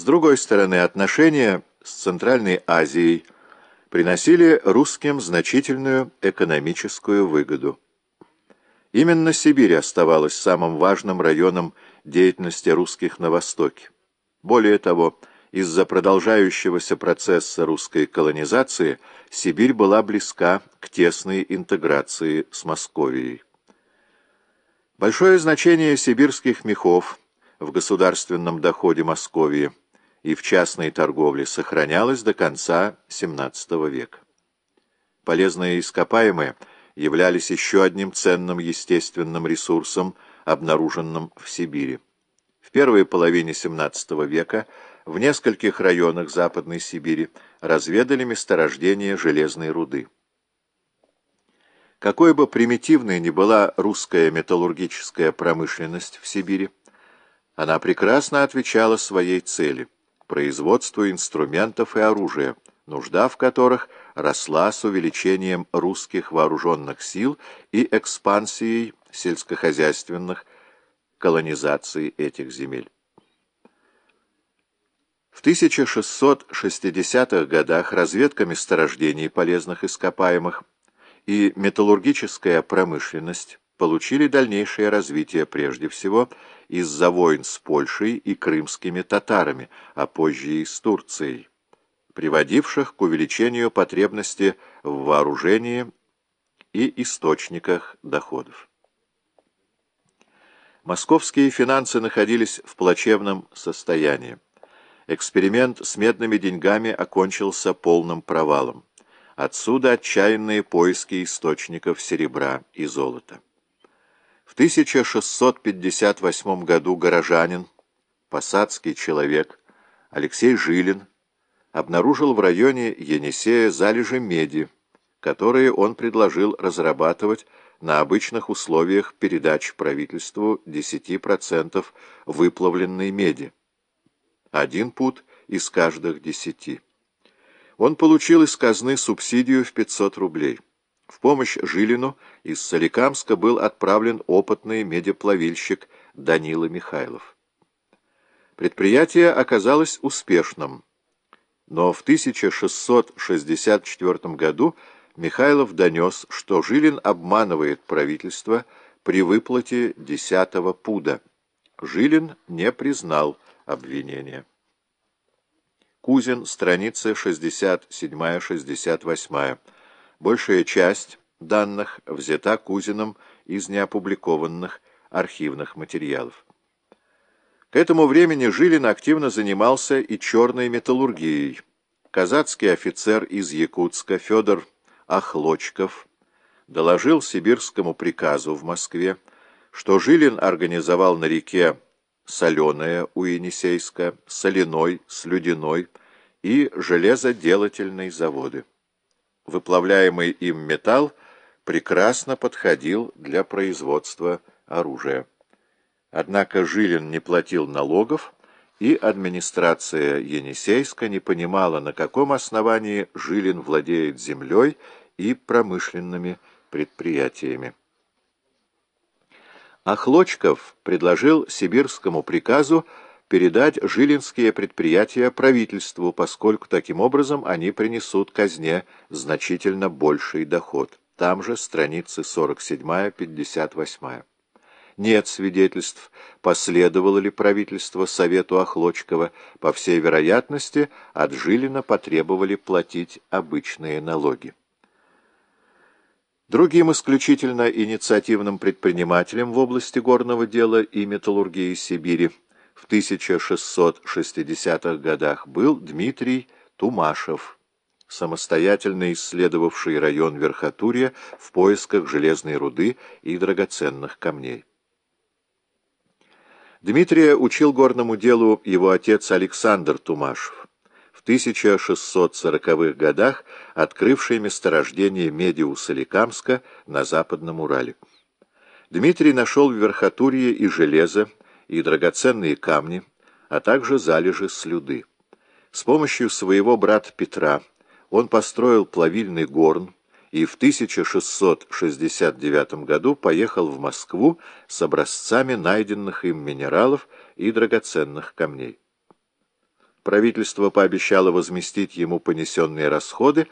С другой стороны, отношения с Центральной Азией приносили русским значительную экономическую выгоду. Именно Сибирь оставалась самым важным районом деятельности русских на Востоке. Более того, из-за продолжающегося процесса русской колонизации Сибирь была близка к тесной интеграции с Московией. Большое значение сибирских мехов в государственном доходе Московии и в частной торговле сохранялось до конца XVII века. Полезные ископаемые являлись еще одним ценным естественным ресурсом, обнаруженным в Сибири. В первой половине XVII века в нескольких районах Западной Сибири разведали месторождение железной руды. Какой бы примитивной ни была русская металлургическая промышленность в Сибири, она прекрасно отвечала своей цели – производству инструментов и оружия, нужда в которых росла с увеличением русских вооруженных сил и экспансией сельскохозяйственных колонизаций этих земель. В 1660-х годах разведка месторождений полезных ископаемых и металлургическая промышленность получили дальнейшее развитие прежде всего из-за войн с Польшей и крымскими татарами, а позже и с Турцией, приводивших к увеличению потребности в вооружении и источниках доходов. Московские финансы находились в плачевном состоянии. Эксперимент с медными деньгами окончился полным провалом. Отсюда отчаянные поиски источников серебра и золота. В 1658 году горожанин, посадский человек, Алексей Жилин, обнаружил в районе Енисея залежи меди, которые он предложил разрабатывать на обычных условиях передач правительству 10% выплавленной меди один пуд из каждых десяти. Он получил из казны субсидию в 500 рублей. В помощь Жилину из Соликамска был отправлен опытный медиплавильщик Данила Михайлов. Предприятие оказалось успешным, но в 1664 году Михайлов донес, что Жилин обманывает правительство при выплате десятого пуда. Жилин не признал обвинения. Кузин, страницы 67-68. Большая часть данных взята Кузиным из неопубликованных архивных материалов. К этому времени Жилин активно занимался и черной металлургией. Казацкий офицер из Якутска Федор Ахлочков доложил сибирскому приказу в Москве, что Жилин организовал на реке соленая у Енисейска, соляной, слюдяной и железоделательной заводы. Выплавляемый им металл прекрасно подходил для производства оружия. Однако Жилин не платил налогов, и администрация Енисейска не понимала, на каком основании Жилин владеет землей и промышленными предприятиями. Охлочков предложил сибирскому приказу передать жилинские предприятия правительству, поскольку таким образом они принесут казне значительно больший доход. Там же страницы 47-58. Нет свидетельств, последовало ли правительство совету Охлочкова. По всей вероятности, от Жилина потребовали платить обычные налоги. Другим исключительно инициативным предпринимателем в области горного дела и металлургии Сибири в 1660-х годах был Дмитрий Тумашев, самостоятельно исследовавший район Верхотурья в поисках железной руды и драгоценных камней. Дмитрия учил горному делу его отец Александр Тумашев в 1640-х годах открывший месторождение меди у Соликамска на Западном Урале. Дмитрий нашел в Верхотурье и железо, и драгоценные камни, а также залежи слюды. С помощью своего брата Петра он построил плавильный горн и в 1669 году поехал в Москву с образцами найденных им минералов и драгоценных камней. Правительство пообещало возместить ему понесенные расходы,